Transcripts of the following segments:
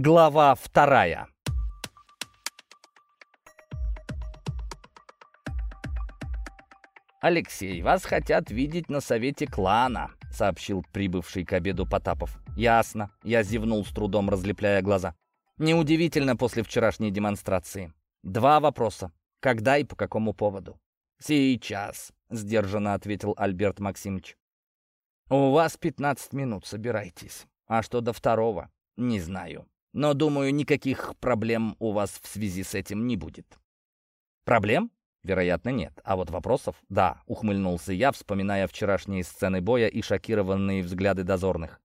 Глава вторая. «Алексей, вас хотят видеть на совете клана», — сообщил прибывший к обеду Потапов. «Ясно», — я зевнул с трудом, разлепляя глаза. «Неудивительно после вчерашней демонстрации. Два вопроса. Когда и по какому поводу?» «Сейчас», — сдержанно ответил Альберт Максимович. «У вас 15 минут, собирайтесь. А что до второго, не знаю. Но, думаю, никаких проблем у вас в связи с этим не будет». «Проблем?» Вероятно, нет. А вот вопросов — да, ухмыльнулся я, вспоминая вчерашние сцены боя и шокированные взгляды дозорных.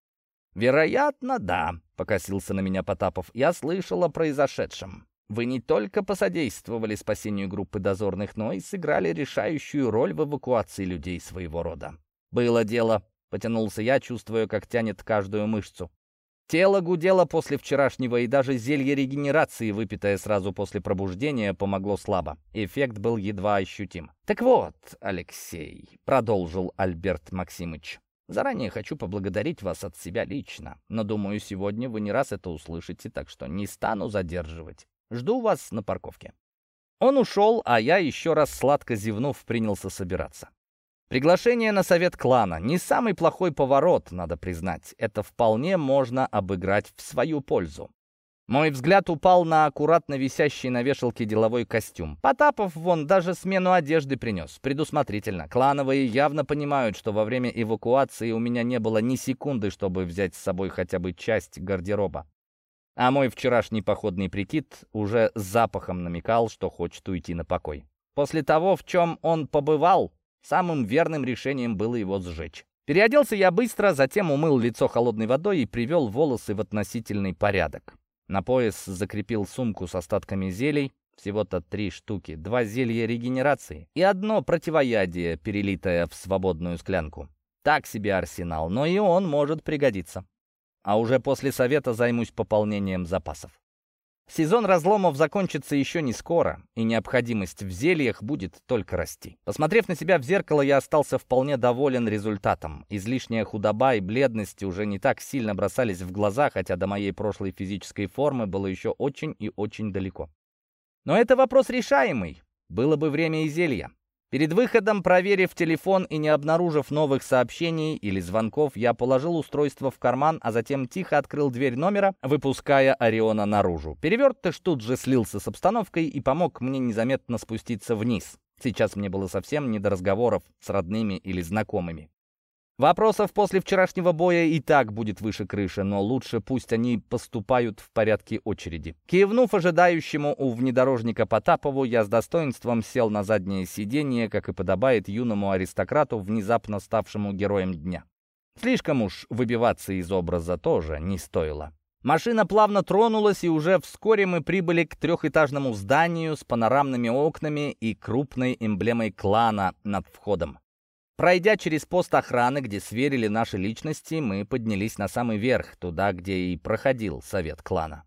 «Вероятно, да», — покосился на меня Потапов. «Я слышал о произошедшем. Вы не только посодействовали спасению группы дозорных, но и сыграли решающую роль в эвакуации людей своего рода». «Было дело», — потянулся я, чувствуя, как тянет каждую мышцу. Тело гудело после вчерашнего, и даже зелье регенерации, выпитое сразу после пробуждения, помогло слабо. Эффект был едва ощутим. «Так вот, Алексей», — продолжил Альберт Максимыч, «заранее хочу поблагодарить вас от себя лично, но, думаю, сегодня вы не раз это услышите, так что не стану задерживать. Жду вас на парковке». Он ушел, а я, еще раз сладко зевнув, принялся собираться. Приглашение на совет клана. Не самый плохой поворот, надо признать. Это вполне можно обыграть в свою пользу. Мой взгляд упал на аккуратно висящий на вешалке деловой костюм. Потапов вон даже смену одежды принес. Предусмотрительно. Клановые явно понимают, что во время эвакуации у меня не было ни секунды, чтобы взять с собой хотя бы часть гардероба. А мой вчерашний походный прикид уже запахом намекал, что хочет уйти на покой. После того, в чем он побывал, Самым верным решением было его сжечь. Переоделся я быстро, затем умыл лицо холодной водой и привел волосы в относительный порядок. На пояс закрепил сумку с остатками зелий, всего-то три штуки, два зелья регенерации и одно противоядие, перелитое в свободную склянку. Так себе арсенал, но и он может пригодиться. А уже после совета займусь пополнением запасов. Сезон разломов закончится еще не скоро, и необходимость в зельях будет только расти. Посмотрев на себя в зеркало, я остался вполне доволен результатом. Излишняя худоба и бледность уже не так сильно бросались в глаза, хотя до моей прошлой физической формы было еще очень и очень далеко. Но это вопрос решаемый. Было бы время и зелья. Перед выходом, проверив телефон и не обнаружив новых сообщений или звонков, я положил устройство в карман, а затем тихо открыл дверь номера, выпуская Ориона наружу. Перевертыш тут же слился с обстановкой и помог мне незаметно спуститься вниз. Сейчас мне было совсем не до разговоров с родными или знакомыми. Вопросов после вчерашнего боя и так будет выше крыши, но лучше пусть они поступают в порядке очереди. Кивнув ожидающему у внедорожника Потапову, я с достоинством сел на заднее сиденье, как и подобает юному аристократу, внезапно ставшему героем дня. Слишком уж выбиваться из образа тоже не стоило. Машина плавно тронулась, и уже вскоре мы прибыли к трехэтажному зданию с панорамными окнами и крупной эмблемой клана над входом. Пройдя через пост охраны, где сверили наши личности, мы поднялись на самый верх, туда, где и проходил совет клана.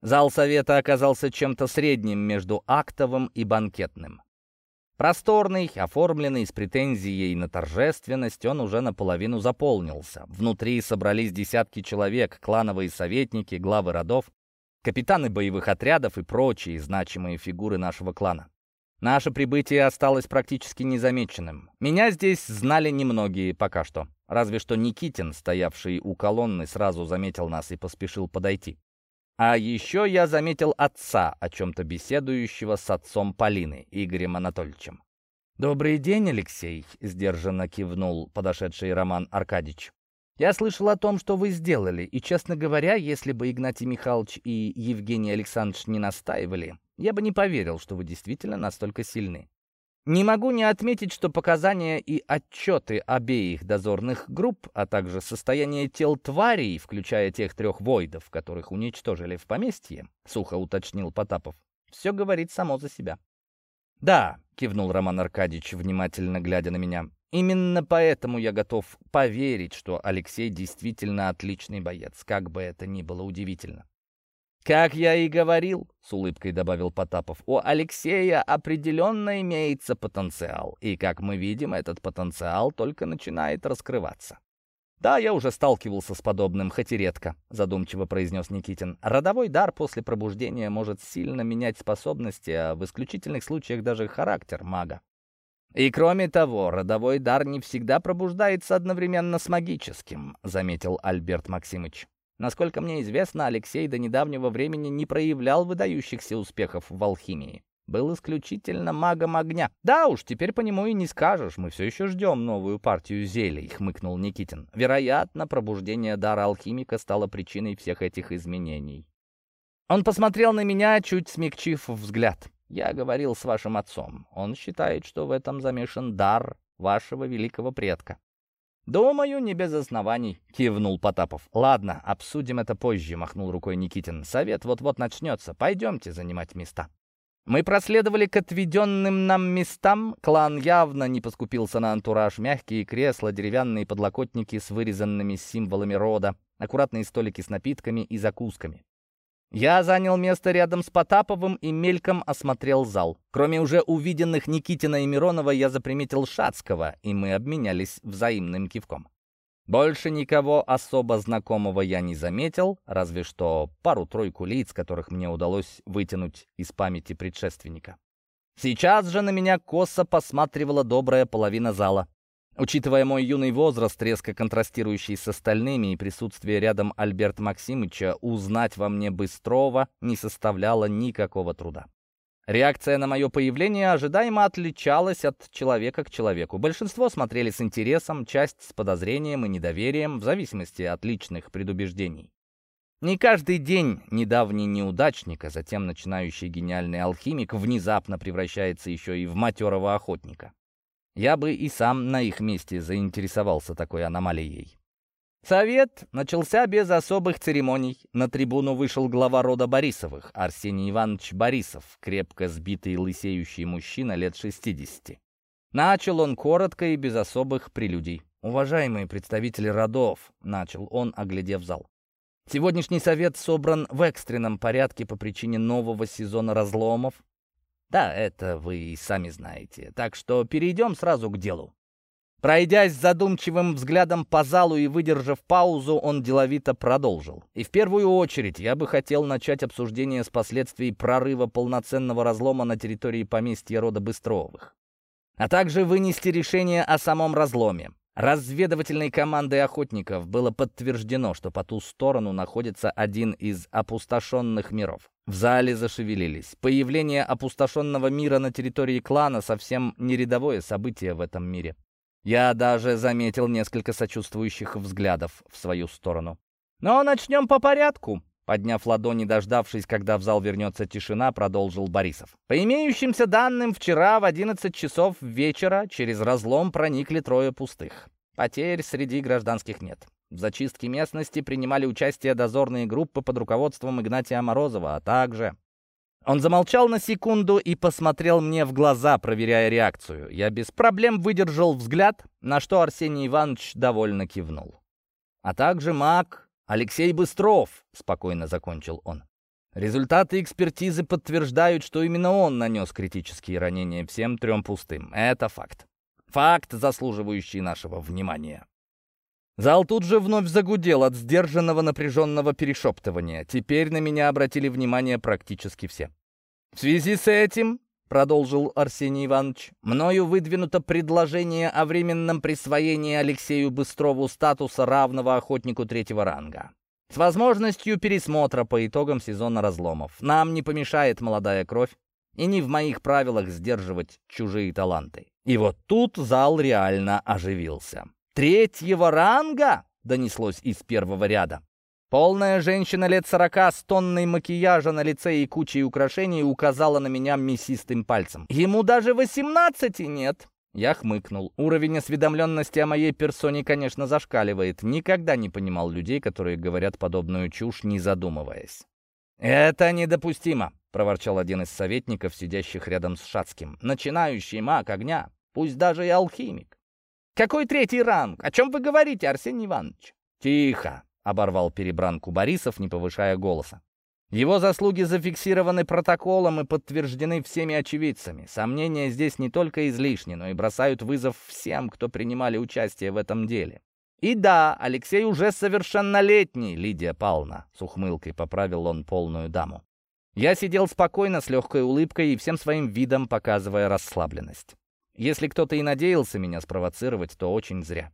Зал совета оказался чем-то средним между актовым и банкетным. Просторный, оформленный с претензией на торжественность, он уже наполовину заполнился. Внутри собрались десятки человек, клановые советники, главы родов, капитаны боевых отрядов и прочие значимые фигуры нашего клана. Наше прибытие осталось практически незамеченным. Меня здесь знали немногие пока что. Разве что Никитин, стоявший у колонны, сразу заметил нас и поспешил подойти. А еще я заметил отца, о чем-то беседующего с отцом Полины, Игорем Анатольевичем. «Добрый день, Алексей», — сдержанно кивнул подошедший Роман Аркадьевич. «Я слышал о том, что вы сделали, и, честно говоря, если бы Игнатий Михайлович и Евгений Александрович не настаивали, я бы не поверил, что вы действительно настолько сильны. Не могу не отметить, что показания и отчеты обеих дозорных групп, а также состояние тел тварей, включая тех трех войдов, которых уничтожили в поместье, сухо уточнил Потапов, все говорит само за себя. «Да», — кивнул Роман Аркадьевич, внимательно глядя на меня, «именно поэтому я готов поверить, что Алексей действительно отличный боец, как бы это ни было удивительно. «Как я и говорил», — с улыбкой добавил Потапов, «у Алексея определенно имеется потенциал, и, как мы видим, этот потенциал только начинает раскрываться. «Да, я уже сталкивался с подобным, хоть и редко», — задумчиво произнес Никитин. «Родовой дар после пробуждения может сильно менять способности, а в исключительных случаях даже характер мага. «И кроме того, родовой дар не всегда пробуждается одновременно с магическим», — заметил Альберт Максимыч. «Насколько мне известно, Алексей до недавнего времени не проявлял выдающихся успехов в алхимии. Был исключительно магом огня. Да уж, теперь по нему и не скажешь. Мы все еще ждем новую партию зелий», — хмыкнул Никитин. «Вероятно, пробуждение дара алхимика стало причиной всех этих изменений». Он посмотрел на меня, чуть смягчив взгляд. Я говорил с вашим отцом. Он считает, что в этом замешан дар вашего великого предка. «Думаю, не без оснований», — кивнул Потапов. «Ладно, обсудим это позже», — махнул рукой Никитин. «Совет вот-вот начнется. Пойдемте занимать места». Мы проследовали к отведенным нам местам. Клан явно не поскупился на антураж. Мягкие кресла, деревянные подлокотники с вырезанными символами рода, аккуратные столики с напитками и закусками. Я занял место рядом с Потаповым и мельком осмотрел зал. Кроме уже увиденных Никитина и Миронова, я заприметил Шацкого, и мы обменялись взаимным кивком. Больше никого особо знакомого я не заметил, разве что пару-тройку лиц, которых мне удалось вытянуть из памяти предшественника. Сейчас же на меня косо посматривала добрая половина зала. Учитывая мой юный возраст, резко контрастирующий с остальными, и присутствие рядом Альберта Максимыча, узнать во мне Быстрова не составляло никакого труда. Реакция на мое появление ожидаемо отличалась от человека к человеку. Большинство смотрели с интересом, часть с подозрением и недоверием, в зависимости от личных предубеждений. Не каждый день недавний неудачник, а затем начинающий гениальный алхимик внезапно превращается еще и в матерого охотника. Я бы и сам на их месте заинтересовался такой аномалией. Совет начался без особых церемоний. На трибуну вышел глава рода Борисовых, Арсений Иванович Борисов, крепко сбитый лысеющий мужчина лет 60. Начал он коротко и без особых прелюдий. «Уважаемые представители родов», — начал он, оглядев зал. «Сегодняшний совет собран в экстренном порядке по причине нового сезона разломов, да, это вы и сами знаете. Так что перейдем сразу к делу. Пройдясь задумчивым взглядом по залу и выдержав паузу, он деловито продолжил. И в первую очередь я бы хотел начать обсуждение с последствий прорыва полноценного разлома на территории поместья рода Быстровых. А также вынести решение о самом разломе. Разведывательной командой охотников было подтверждено, что по ту сторону находится один из опустошенных миров. В зале зашевелились. Появление опустошенного мира на территории клана совсем не рядовое событие в этом мире. Я даже заметил несколько сочувствующих взглядов в свою сторону. «Но начнем по порядку», Подняв ладони, дождавшись, когда в зал вернется тишина, продолжил Борисов. По имеющимся данным, вчера в 11 часов вечера через разлом проникли трое пустых. Потерь среди гражданских нет. В зачистке местности принимали участие дозорные группы под руководством Игнатия Морозова, а также... Он замолчал на секунду и посмотрел мне в глаза, проверяя реакцию. Я без проблем выдержал взгляд, на что Арсений Иванович довольно кивнул. А также маг «Алексей Быстров», — спокойно закончил он. Результаты экспертизы подтверждают, что именно он нанес критические ранения всем трем пустым. Это факт. Факт, заслуживающий нашего внимания. Зал тут же вновь загудел от сдержанного напряженного перешептывания. Теперь на меня обратили внимание практически все. В связи с этим — продолжил Арсений Иванович, — «мною выдвинуто предложение о временном присвоении Алексею Быстрову статуса равного охотнику третьего ранга. С возможностью пересмотра по итогам сезона разломов. Нам не помешает молодая кровь, и не в моих правилах сдерживать чужие таланты». И вот тут зал реально оживился. «Третьего ранга?» — донеслось из первого ряда. Полная женщина лет сорока с тонной макияжа на лице и кучей украшений указала на меня мясистым пальцем. «Ему даже восемнадцати нет!» Я хмыкнул. Уровень осведомленности о моей персоне, конечно, зашкаливает. Никогда не понимал людей, которые говорят подобную чушь, не задумываясь. «Это недопустимо», — проворчал один из советников, сидящих рядом с Шацким. «Начинающий маг огня, пусть даже и алхимик». «Какой третий ранг? О чем вы говорите, Арсений Иванович?» «Тихо!» Оборвал перебранку Борисов, не повышая голоса. Его заслуги зафиксированы протоколом и подтверждены всеми очевидцами. Сомнения здесь не только излишни, но и бросают вызов всем, кто принимали участие в этом деле. И да, Алексей уже совершеннолетний, Лидия Павловна, с ухмылкой поправил он полную даму. Я сидел спокойно, с легкой улыбкой и всем своим видом показывая расслабленность. Если кто-то и надеялся меня спровоцировать, то очень зря.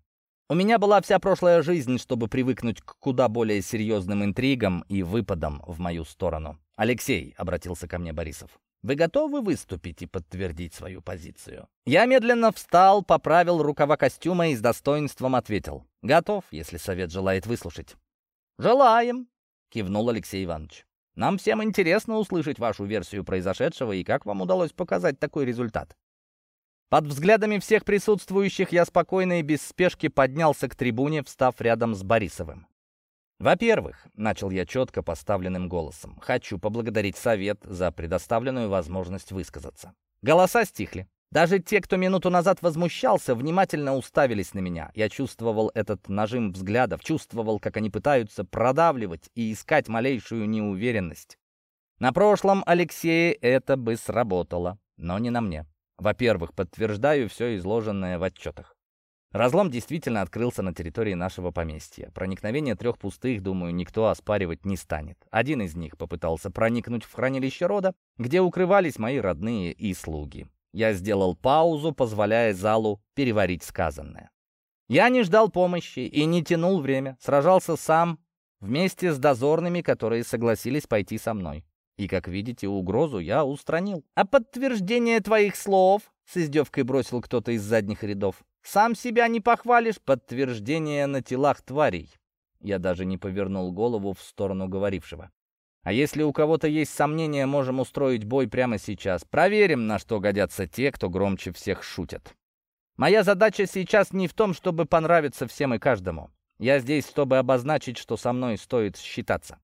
У меня была вся прошлая жизнь, чтобы привыкнуть к куда более серьезным интригам и выпадам в мою сторону. «Алексей», — обратился ко мне Борисов, — «вы готовы выступить и подтвердить свою позицию?» Я медленно встал, поправил рукава костюма и с достоинством ответил. «Готов, если совет желает выслушать». «Желаем», — кивнул Алексей Иванович. «Нам всем интересно услышать вашу версию произошедшего и как вам удалось показать такой результат». Под взглядами всех присутствующих я спокойно и без спешки поднялся к трибуне, встав рядом с Борисовым. «Во-первых», — начал я четко поставленным голосом, «хочу поблагодарить Совет за предоставленную возможность высказаться». Голоса стихли. Даже те, кто минуту назад возмущался, внимательно уставились на меня. Я чувствовал этот нажим взглядов, чувствовал, как они пытаются продавливать и искать малейшую неуверенность. На прошлом Алексее это бы сработало, но не на мне. Во-первых, подтверждаю все изложенное в отчетах. Разлом действительно открылся на территории нашего поместья. Проникновение трех пустых, думаю, никто оспаривать не станет. Один из них попытался проникнуть в хранилище рода, где укрывались мои родные и слуги. Я сделал паузу, позволяя залу переварить сказанное. Я не ждал помощи и не тянул время, сражался сам вместе с дозорными, которые согласились пойти со мной. И, как видите, угрозу я устранил. А подтверждение твоих слов, с издевкой бросил кто-то из задних рядов, сам себя не похвалишь, подтверждение на телах тварей. Я даже не повернул голову в сторону говорившего. А если у кого-то есть сомнения, можем устроить бой прямо сейчас. Проверим, на что годятся те, кто громче всех шутят. Моя задача сейчас не в том, чтобы понравиться всем и каждому. Я здесь, чтобы обозначить, что со мной стоит считаться.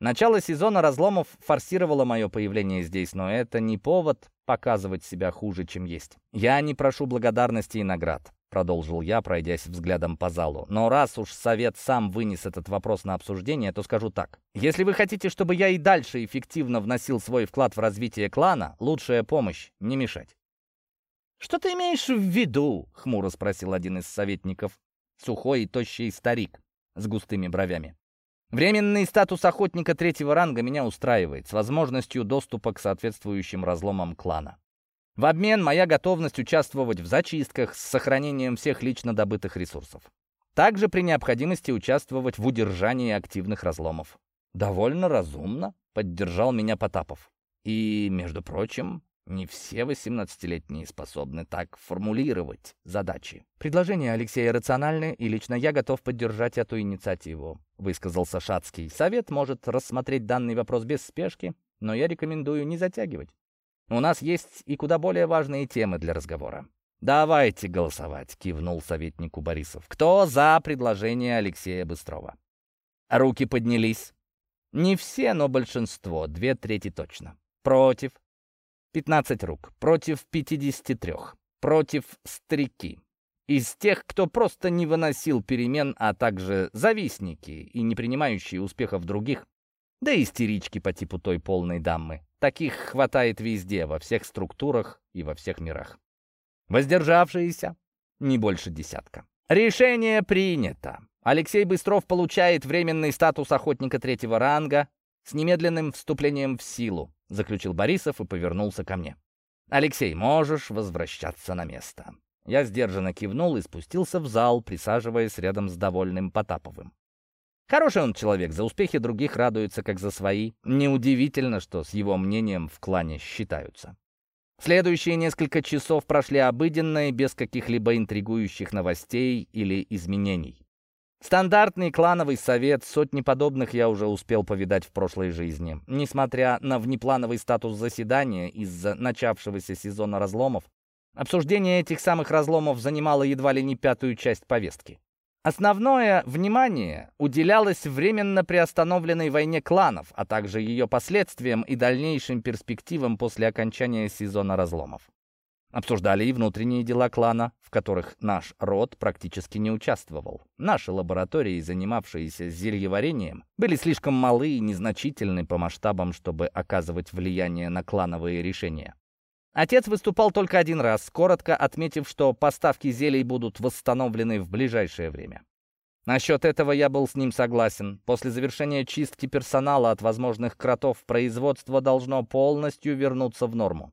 Начало сезона разломов форсировало мое появление здесь, но это не повод показывать себя хуже, чем есть. «Я не прошу благодарности и наград», — продолжил я, пройдясь взглядом по залу. «Но раз уж совет сам вынес этот вопрос на обсуждение, то скажу так. Если вы хотите, чтобы я и дальше эффективно вносил свой вклад в развитие клана, лучшая помощь — не мешать». «Что ты имеешь в виду?» — хмуро спросил один из советников. Сухой и тощий старик с густыми бровями. Временный статус охотника третьего ранга меня устраивает, с возможностью доступа к соответствующим разломам клана. В обмен моя готовность участвовать в зачистках с сохранением всех лично добытых ресурсов. Также при необходимости участвовать в удержании активных разломов. Довольно разумно, поддержал меня Потапов. И, между прочим, не все 18-летние способны так формулировать задачи. Предложение Алексея рациональное, и лично я готов поддержать эту инициативу, высказался Шацкий. Совет может рассмотреть данный вопрос без спешки, но я рекомендую не затягивать. У нас есть и куда более важные темы для разговора. «Давайте голосовать», — кивнул советнику Борисов. «Кто за предложение Алексея Быстрова?» Руки поднялись. Не все, но большинство, две трети точно. Против 15 рук против 53. Против старики. Из тех, кто просто не выносил перемен, а также завистники и не принимающие успехов других, да истерички по типу той полной дамы. Таких хватает везде, во всех структурах и во всех мирах. Воздержавшиеся не больше десятка. Решение принято. Алексей Быстров получает временный статус охотника третьего ранга с немедленным вступлением в силу. — заключил Борисов и повернулся ко мне. «Алексей, можешь возвращаться на место». Я сдержанно кивнул и спустился в зал, присаживаясь рядом с довольным Потаповым. Хороший он человек, за успехи других радуется, как за свои. Неудивительно, что с его мнением в клане считаются. Следующие несколько часов прошли обыденно и без каких-либо интригующих новостей или изменений. Стандартный клановый совет, сотни подобных я уже успел повидать в прошлой жизни. Несмотря на внеплановый статус заседания из-за начавшегося сезона разломов, обсуждение этих самых разломов занимало едва ли не пятую часть повестки. Основное внимание уделялось временно приостановленной войне кланов, а также ее последствиям и дальнейшим перспективам после окончания сезона разломов. Обсуждали и внутренние дела клана, в которых наш род практически не участвовал. Наши лаборатории, занимавшиеся зельеварением, были слишком малы и незначительны по масштабам, чтобы оказывать влияние на клановые решения. Отец выступал только один раз, коротко отметив, что поставки зелий будут восстановлены в ближайшее время. Насчет этого я был с ним согласен. После завершения чистки персонала от возможных кротов производство должно полностью вернуться в норму.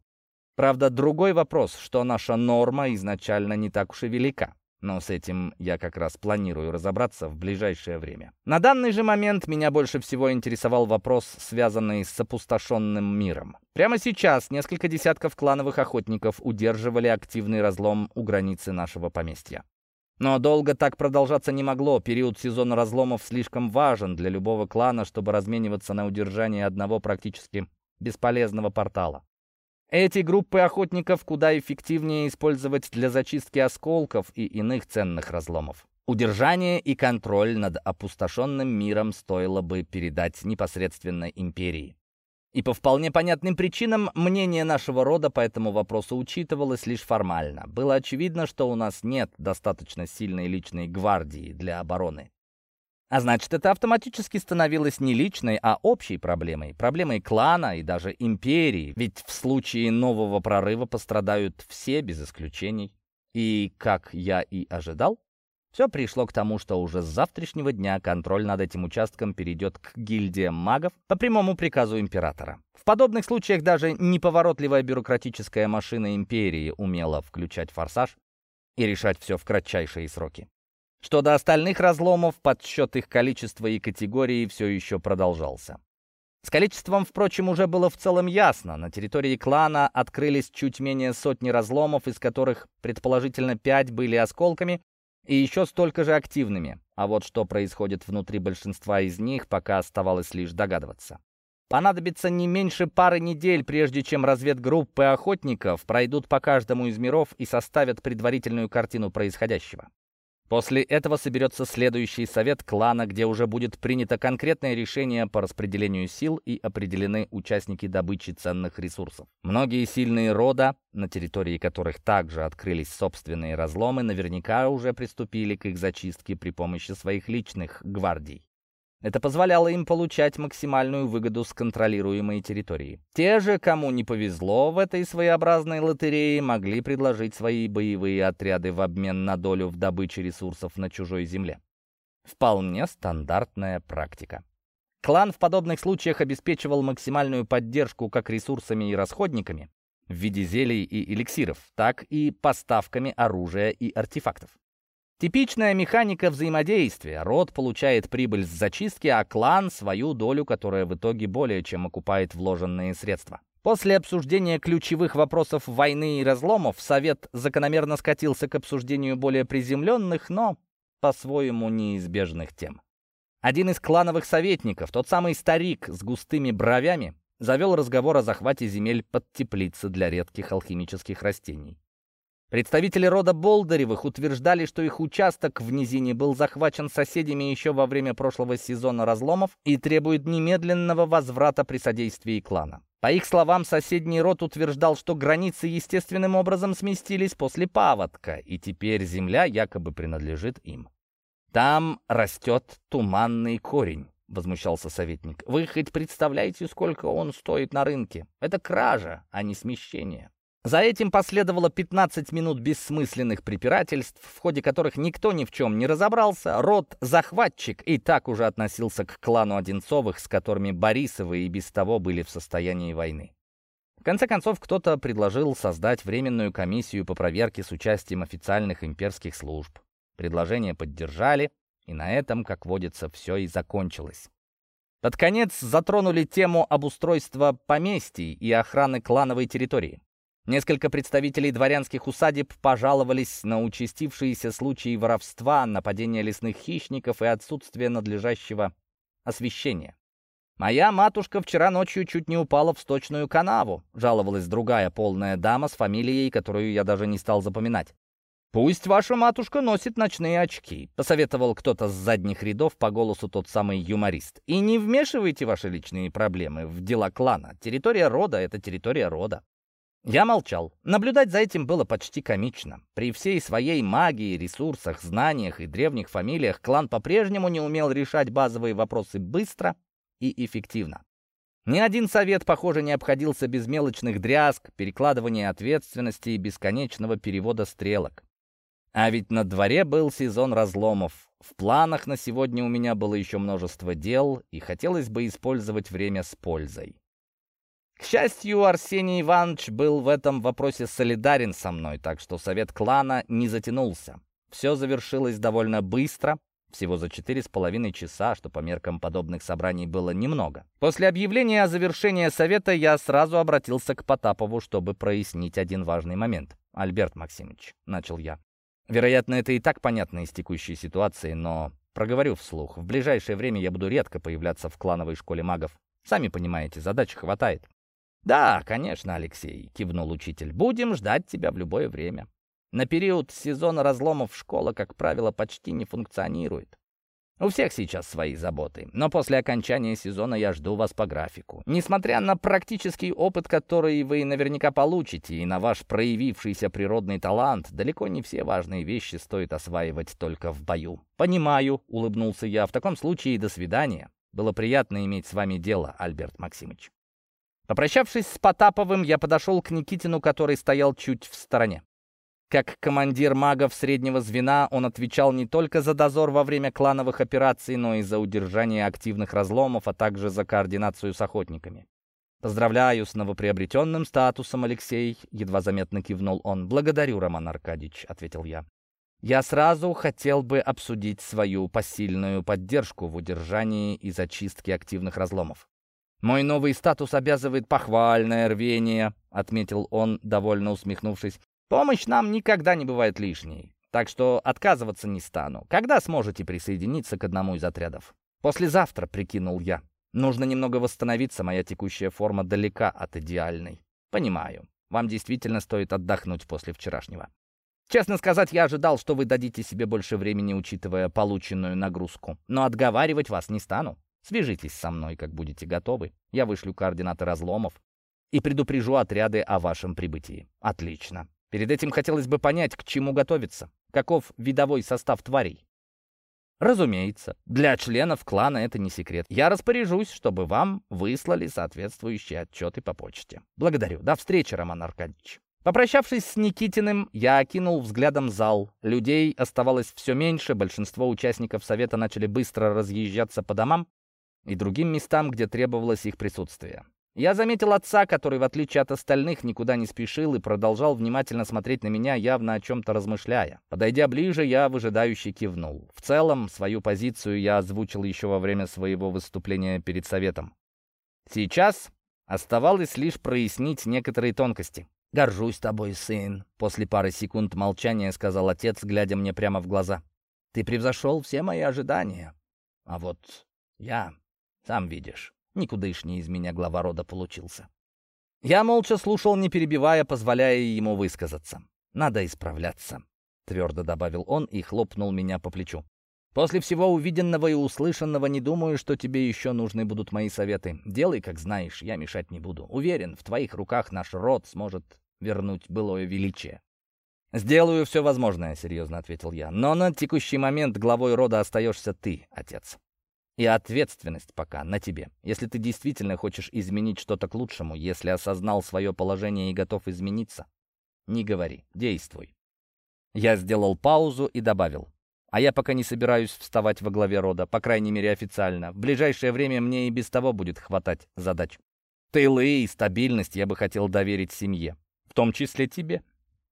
Правда, другой вопрос, что наша норма изначально не так уж и велика. Но с этим я как раз планирую разобраться в ближайшее время. На данный же момент меня больше всего интересовал вопрос, связанный с опустошенным миром. Прямо сейчас несколько десятков клановых охотников удерживали активный разлом у границы нашего поместья. Но долго так продолжаться не могло. Период сезона разломов слишком важен для любого клана, чтобы размениваться на удержание одного практически бесполезного портала. Эти группы охотников куда эффективнее использовать для зачистки осколков и иных ценных разломов. Удержание и контроль над опустошенным миром стоило бы передать непосредственно империи. И по вполне понятным причинам мнение нашего рода по этому вопросу учитывалось лишь формально. Было очевидно, что у нас нет достаточно сильной личной гвардии для обороны. А значит, это автоматически становилось не личной, а общей проблемой. Проблемой клана и даже империи. Ведь в случае нового прорыва пострадают все без исключений. И, как я и ожидал, все пришло к тому, что уже с завтрашнего дня контроль над этим участком перейдет к гильдиям магов по прямому приказу императора. В подобных случаях даже неповоротливая бюрократическая машина империи умела включать форсаж и решать все в кратчайшие сроки. Что до остальных разломов, подсчет их количества и категории все еще продолжался. С количеством, впрочем, уже было в целом ясно. На территории клана открылись чуть менее сотни разломов, из которых, предположительно, пять были осколками, и еще столько же активными. А вот что происходит внутри большинства из них, пока оставалось лишь догадываться. Понадобится не меньше пары недель, прежде чем разведгруппы охотников пройдут по каждому из миров и составят предварительную картину происходящего. После этого соберется следующий совет клана, где уже будет принято конкретное решение по распределению сил и определены участники добычи ценных ресурсов. Многие сильные рода, на территории которых также открылись собственные разломы, наверняка уже приступили к их зачистке при помощи своих личных гвардий. Это позволяло им получать максимальную выгоду с контролируемой территории. Те же, кому не повезло в этой своеобразной лотерее, могли предложить свои боевые отряды в обмен на долю в добыче ресурсов на чужой земле. Вполне стандартная практика. Клан в подобных случаях обеспечивал максимальную поддержку как ресурсами и расходниками в виде зелий и эликсиров, так и поставками оружия и артефактов. Типичная механика взаимодействия. Род получает прибыль с зачистки, а клан — свою долю, которая в итоге более чем окупает вложенные средства. После обсуждения ключевых вопросов войны и разломов Совет закономерно скатился к обсуждению более приземленных, но по-своему неизбежных тем. Один из клановых советников, тот самый старик с густыми бровями, завел разговор о захвате земель под теплицы для редких алхимических растений. Представители рода Болдыревых утверждали, что их участок в низине был захвачен соседями еще во время прошлого сезона разломов и требует немедленного возврата при содействии клана. По их словам, соседний род утверждал, что границы естественным образом сместились после паводка, и теперь земля якобы принадлежит им. «Там растет туманный корень», — возмущался советник. «Вы хоть представляете, сколько он стоит на рынке? Это кража, а не смещение». За этим последовало 15 минут бессмысленных препирательств, в ходе которых никто ни в чем не разобрался. Род-захватчик и так уже относился к клану Одинцовых, с которыми Борисовы и без того были в состоянии войны. В конце концов, кто-то предложил создать временную комиссию по проверке с участием официальных имперских служб. Предложение поддержали, и на этом, как водится, все и закончилось. Под конец затронули тему обустройства поместий и охраны клановой территории. Несколько представителей дворянских усадеб пожаловались на участившиеся случаи воровства, нападения лесных хищников и отсутствие надлежащего освещения. «Моя матушка вчера ночью чуть не упала в сточную канаву», жаловалась другая полная дама с фамилией, которую я даже не стал запоминать. «Пусть ваша матушка носит ночные очки», — посоветовал кто-то с задних рядов по голосу тот самый юморист. «И не вмешивайте ваши личные проблемы в дела клана. Территория рода — это территория рода». Я молчал. Наблюдать за этим было почти комично. При всей своей магии, ресурсах, знаниях и древних фамилиях клан по-прежнему не умел решать базовые вопросы быстро и эффективно. Ни один совет, похоже, не обходился без мелочных дрязг, перекладывания ответственности и бесконечного перевода стрелок. А ведь на дворе был сезон разломов. В планах на сегодня у меня было еще множество дел, и хотелось бы использовать время с пользой. К счастью, Арсений Иванович был в этом вопросе солидарен со мной, так что совет клана не затянулся. Все завершилось довольно быстро, всего за четыре с половиной часа, что по меркам подобных собраний было немного. После объявления о завершении совета я сразу обратился к Потапову, чтобы прояснить один важный момент. «Альберт Максимович», — начал я. «Вероятно, это и так понятно из текущей ситуации, но проговорю вслух. В ближайшее время я буду редко появляться в клановой школе магов. Сами понимаете, задач хватает. «Да, конечно, Алексей», — кивнул учитель. «Будем ждать тебя в любое время. На период сезона разломов школа, как правило, почти не функционирует. У всех сейчас свои заботы, но после окончания сезона я жду вас по графику. Несмотря на практический опыт, который вы наверняка получите, и на ваш проявившийся природный талант, далеко не все важные вещи стоит осваивать только в бою. «Понимаю», — улыбнулся я, — «в таком случае до свидания. Было приятно иметь с вами дело, Альберт Максимович». Попрощавшись с Потаповым, я подошел к Никитину, который стоял чуть в стороне. Как командир магов среднего звена, он отвечал не только за дозор во время клановых операций, но и за удержание активных разломов, а также за координацию с охотниками. «Поздравляю с новоприобретенным статусом, Алексей», — едва заметно кивнул он. «Благодарю, Роман Аркадьевич», — ответил я. «Я сразу хотел бы обсудить свою посильную поддержку в удержании и зачистке активных разломов. «Мой новый статус обязывает похвальное рвение», — отметил он, довольно усмехнувшись. «Помощь нам никогда не бывает лишней, так что отказываться не стану. Когда сможете присоединиться к одному из отрядов?» «Послезавтра», — прикинул я. «Нужно немного восстановиться, моя текущая форма далека от идеальной». «Понимаю. Вам действительно стоит отдохнуть после вчерашнего». Честно сказать, я ожидал, что вы дадите себе больше времени, учитывая полученную нагрузку. Но отговаривать вас не стану. Свяжитесь со мной, как будете готовы. Я вышлю координаты разломов и предупрежу отряды о вашем прибытии. Отлично. Перед этим хотелось бы понять, к чему готовиться. Каков видовой состав тварей? Разумеется, для членов клана это не секрет. Я распоряжусь, чтобы вам выслали соответствующие отчеты по почте. Благодарю. До встречи, Роман Аркадьевич. Попрощавшись с Никитиным, я окинул взглядом зал. Людей оставалось все меньше, большинство участников совета начали быстро разъезжаться по домам, и другим местам, где требовалось их присутствие. Я заметил отца, который, в отличие от остальных, никуда не спешил и продолжал внимательно смотреть на меня, явно о чем-то размышляя. Подойдя ближе, я выжидающе кивнул. В целом, свою позицию я озвучил еще во время своего выступления перед советом. Сейчас оставалось лишь прояснить некоторые тонкости. «Горжусь тобой, сын», — после пары секунд молчания сказал отец, глядя мне прямо в глаза. «Ты превзошел все мои ожидания. А вот я сам видишь, никудышний из меня глава рода получился. Я молча слушал, не перебивая, позволяя ему высказаться. «Надо исправляться», — твердо добавил он и хлопнул меня по плечу. «После всего увиденного и услышанного не думаю, что тебе еще нужны будут мои советы. Делай, как знаешь, я мешать не буду. Уверен, в твоих руках наш род сможет вернуть былое величие». «Сделаю все возможное», — серьезно ответил я. «Но на текущий момент главой рода остаешься ты, отец». И ответственность пока на тебе. Если ты действительно хочешь изменить что-то к лучшему, если осознал свое положение и готов измениться, не говори, действуй. Я сделал паузу и добавил. А я пока не собираюсь вставать во главе рода, по крайней мере официально. В ближайшее время мне и без того будет хватать задач. Тылы и стабильность я бы хотел доверить семье. В том числе тебе.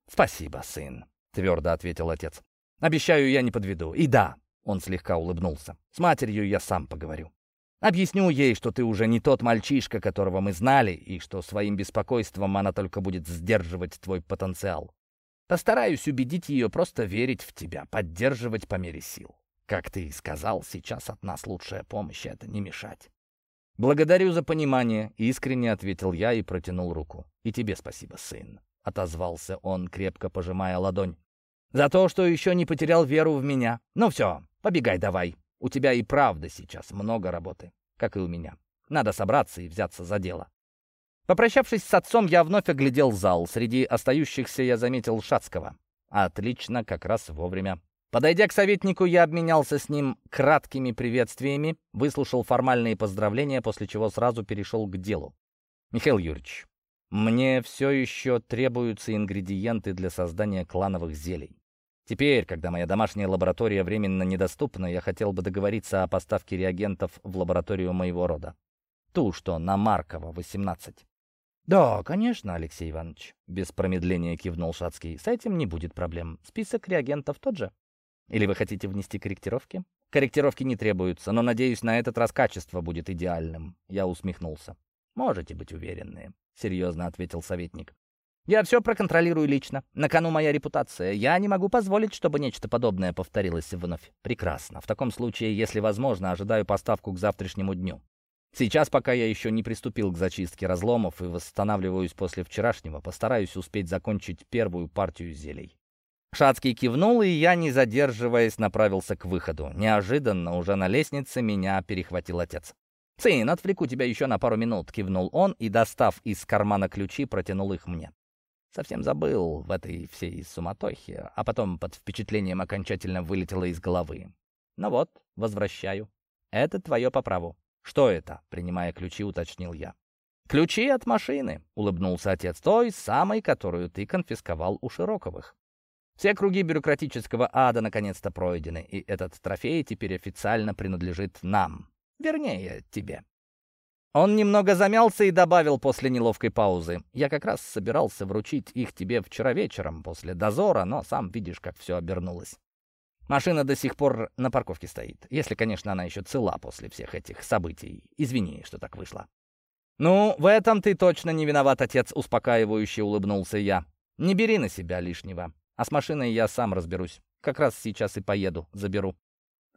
Спасибо, сын, твердо ответил отец. Обещаю, я не подведу. И да, он слегка улыбнулся. «С матерью я сам поговорю. Объясню ей, что ты уже не тот мальчишка, которого мы знали, и что своим беспокойством она только будет сдерживать твой потенциал. Постараюсь убедить ее просто верить в тебя, поддерживать по мере сил. Как ты и сказал, сейчас от нас лучшая помощь — это не мешать». «Благодарю за понимание», — искренне ответил я и протянул руку. «И тебе спасибо, сын», — отозвался он, крепко пожимая ладонь. «За то, что еще не потерял веру в меня. Ну все, Побегай давай. У тебя и правда сейчас много работы, как и у меня. Надо собраться и взяться за дело. Попрощавшись с отцом, я вновь оглядел зал. Среди остающихся я заметил Шацкого. Отлично, как раз вовремя. Подойдя к советнику, я обменялся с ним краткими приветствиями, выслушал формальные поздравления, после чего сразу перешел к делу. «Михаил Юрьевич, мне все еще требуются ингредиенты для создания клановых зелий. Теперь, когда моя домашняя лаборатория временно недоступна, я хотел бы договориться о поставке реагентов в лабораторию моего рода. Ту, что на Маркова, 18. «Да, конечно, Алексей Иванович», — без промедления кивнул Шацкий. «С этим не будет проблем. Список реагентов тот же. Или вы хотите внести корректировки?» «Корректировки не требуются, но, надеюсь, на этот раз качество будет идеальным». Я усмехнулся. «Можете быть уверены», — серьезно ответил советник. «Я все проконтролирую лично. На кону моя репутация. Я не могу позволить, чтобы нечто подобное повторилось вновь. Прекрасно. В таком случае, если возможно, ожидаю поставку к завтрашнему дню. Сейчас, пока я еще не приступил к зачистке разломов и восстанавливаюсь после вчерашнего, постараюсь успеть закончить первую партию зелий. Шацкий кивнул, и я, не задерживаясь, направился к выходу. Неожиданно, уже на лестнице, меня перехватил отец. «Сын, отвлеку тебя еще на пару минут», — кивнул он и, достав из кармана ключи, протянул их мне. Совсем забыл в этой всей суматохе, а потом под впечатлением окончательно вылетело из головы. «Ну вот, возвращаю. Это твое по праву». «Что это?» — принимая ключи, уточнил я. «Ключи от машины», — улыбнулся отец, «той самой, которую ты конфисковал у Широковых. Все круги бюрократического ада наконец-то пройдены, и этот трофей теперь официально принадлежит нам. Вернее, тебе». Он немного замялся и добавил после неловкой паузы. «Я как раз собирался вручить их тебе вчера вечером после дозора, но сам видишь, как все обернулось. Машина до сих пор на парковке стоит, если, конечно, она еще цела после всех этих событий. Извини, что так вышло». «Ну, в этом ты точно не виноват, отец», — успокаивающе улыбнулся я. «Не бери на себя лишнего. А с машиной я сам разберусь. Как раз сейчас и поеду, заберу.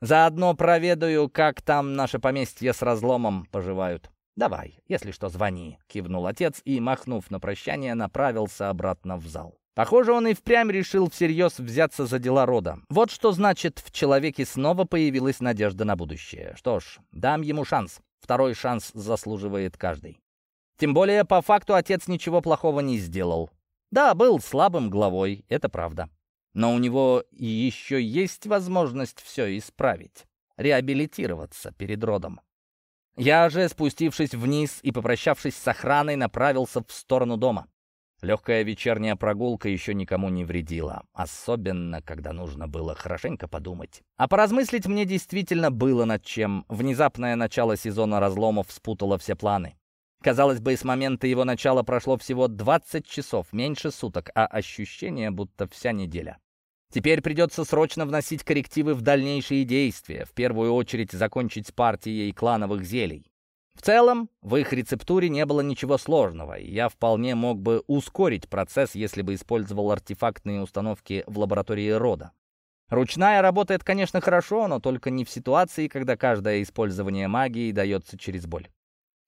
Заодно проведаю, как там наше поместье с разломом поживают. Давай, если что, звони», — кивнул отец и, махнув на прощание, направился обратно в зал. Похоже, он и впрямь решил всерьез взяться за дела рода. Вот что значит, в человеке снова появилась надежда на будущее. Что ж, дам ему шанс. Второй шанс заслуживает каждый. Тем более, по факту, отец ничего плохого не сделал. Да, был слабым главой, это правда. Но у него еще есть возможность все исправить, реабилитироваться перед родом. Я же, спустившись вниз и попрощавшись с охраной, направился в сторону дома. Легкая вечерняя прогулка еще никому не вредила, особенно когда нужно было хорошенько подумать. А поразмыслить мне действительно было над чем. Внезапное начало сезона разломов спутало все планы. Казалось бы, с момента его начала прошло всего 20 часов, меньше суток, а ощущение, будто вся неделя. Теперь придется срочно вносить коррективы в дальнейшие действия, в первую очередь закончить с партией клановых зелий. В целом, в их рецептуре не было ничего сложного, и я вполне мог бы ускорить процесс, если бы использовал артефактные установки в лаборатории рода. Ручная работает, конечно, хорошо, но только не в ситуации, когда каждое использование магии дается через боль.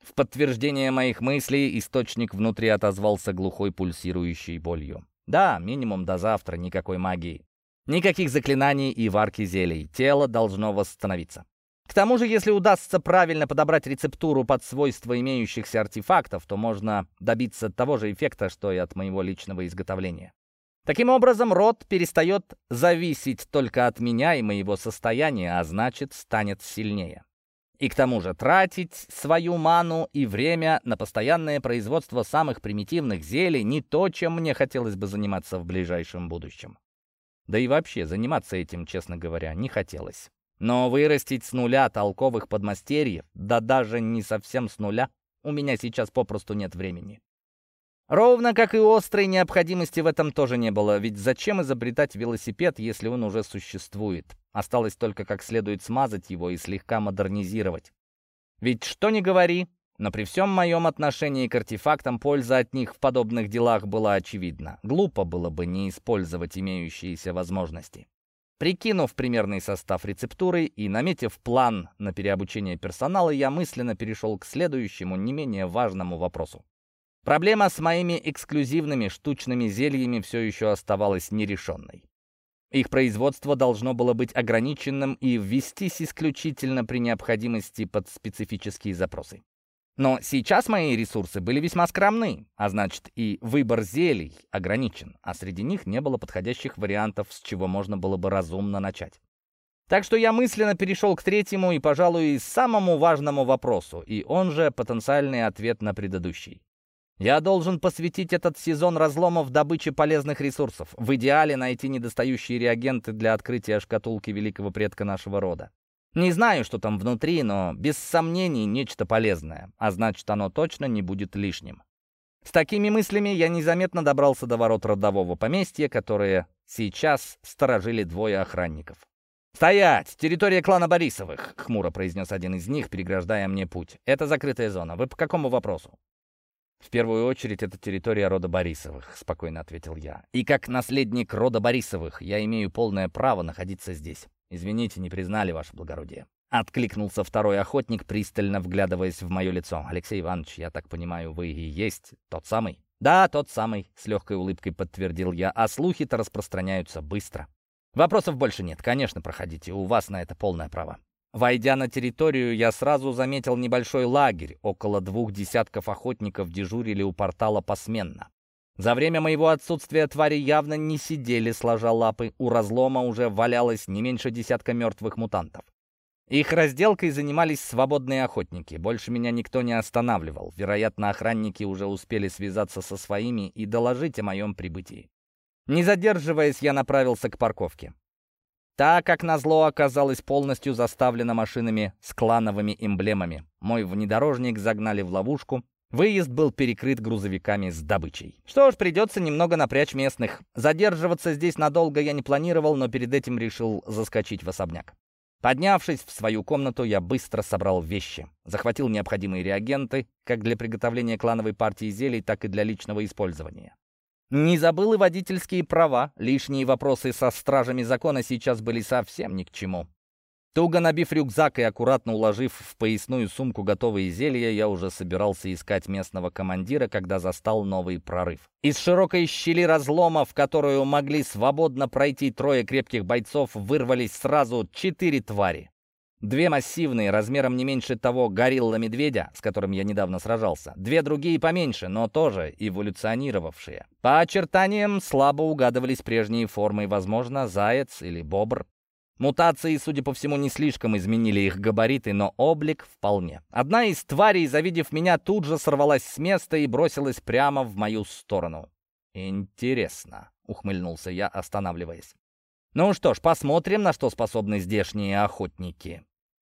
В подтверждение моих мыслей источник внутри отозвался глухой пульсирующей болью. Да, минимум до завтра никакой магии. Никаких заклинаний и варки зелий. Тело должно восстановиться. К тому же, если удастся правильно подобрать рецептуру под свойства имеющихся артефактов, то можно добиться того же эффекта, что и от моего личного изготовления. Таким образом, род перестает зависеть только от меня и моего состояния, а значит, станет сильнее. И к тому же тратить свою ману и время на постоянное производство самых примитивных зелий не то, чем мне хотелось бы заниматься в ближайшем будущем. Да и вообще заниматься этим, честно говоря, не хотелось. Но вырастить с нуля толковых подмастерьев, да даже не совсем с нуля, у меня сейчас попросту нет времени. Ровно как и острой необходимости в этом тоже не было, ведь зачем изобретать велосипед, если он уже существует? Осталось только как следует смазать его и слегка модернизировать. Ведь что ни говори, но при всем моем отношении к артефактам польза от них в подобных делах была очевидна. Глупо было бы не использовать имеющиеся возможности. Прикинув примерный состав рецептуры и наметив план на переобучение персонала, я мысленно перешел к следующему, не менее важному вопросу. Проблема с моими эксклюзивными штучными зельями все еще оставалась нерешенной. Их производство должно было быть ограниченным и ввестись исключительно при необходимости под специфические запросы. Но сейчас мои ресурсы были весьма скромны, а значит и выбор зелий ограничен, а среди них не было подходящих вариантов, с чего можно было бы разумно начать. Так что я мысленно перешел к третьему и, пожалуй, самому важному вопросу, и он же потенциальный ответ на предыдущий. Я должен посвятить этот сезон разломов добыче полезных ресурсов. В идеале найти недостающие реагенты для открытия шкатулки великого предка нашего рода. Не знаю, что там внутри, но без сомнений нечто полезное, а значит, оно точно не будет лишним. С такими мыслями я незаметно добрался до ворот родового поместья, которые сейчас сторожили двое охранников. «Стоять! Территория клана Борисовых!» — хмуро произнес один из них, переграждая мне путь. «Это закрытая зона. Вы по какому вопросу?» «В первую очередь, это территория рода Борисовых», — спокойно ответил я. «И как наследник рода Борисовых я имею полное право находиться здесь. Извините, не признали, ваше благородие». Откликнулся второй охотник, пристально вглядываясь в мое лицо. «Алексей Иванович, я так понимаю, вы и есть тот самый?» «Да, тот самый», — с легкой улыбкой подтвердил я. «А слухи-то распространяются быстро». «Вопросов больше нет. Конечно, проходите. У вас на это полное право». Войдя на территорию, я сразу заметил небольшой лагерь. Около двух десятков охотников дежурили у портала посменно. За время моего отсутствия твари явно не сидели, сложа лапы. У разлома уже валялось не меньше десятка мертвых мутантов. Их разделкой занимались свободные охотники. Больше меня никто не останавливал. Вероятно, охранники уже успели связаться со своими и доложить о моем прибытии. Не задерживаясь, я направился к парковке. Та, как назло, оказалась полностью заставлена машинами с клановыми эмблемами. Мой внедорожник загнали в ловушку. Выезд был перекрыт грузовиками с добычей. Что ж, придется немного напрячь местных. Задерживаться здесь надолго я не планировал, но перед этим решил заскочить в особняк. Поднявшись в свою комнату, я быстро собрал вещи. Захватил необходимые реагенты, как для приготовления клановой партии зелий, так и для личного использования. Не забыл и водительские права. Лишние вопросы со стражами закона сейчас были совсем ни к чему. Туго набив рюкзак и аккуратно уложив в поясную сумку готовые зелья, я уже собирался искать местного командира, когда застал новый прорыв. Из широкой щели разлома, в которую могли свободно пройти трое крепких бойцов, вырвались сразу четыре твари. Две массивные, размером не меньше того горилла-медведя, с которым я недавно сражался. Две другие поменьше, но тоже эволюционировавшие. По очертаниям слабо угадывались прежние формы, возможно, заяц или бобр. Мутации, судя по всему, не слишком изменили их габариты, но облик вполне. Одна из тварей, завидев меня, тут же сорвалась с места и бросилась прямо в мою сторону. «Интересно», — ухмыльнулся я, останавливаясь. Ну что ж, посмотрим, на что способны здешние охотники.